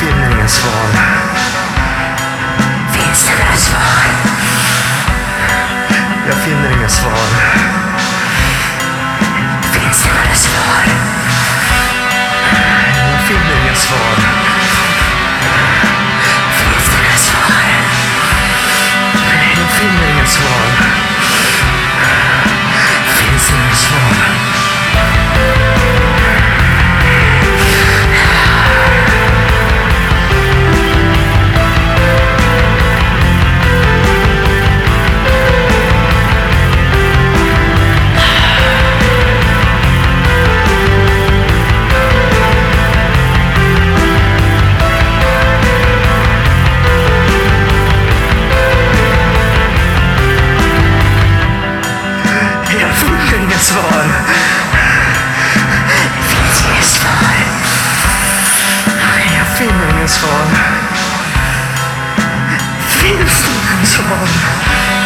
Finner inga svar. Finns det några svar? Jag finner inga svar. Finns det några svar? Jag finner inga svar. Finns det några svar? Jag finner inga svar. Finner inga svar. Finns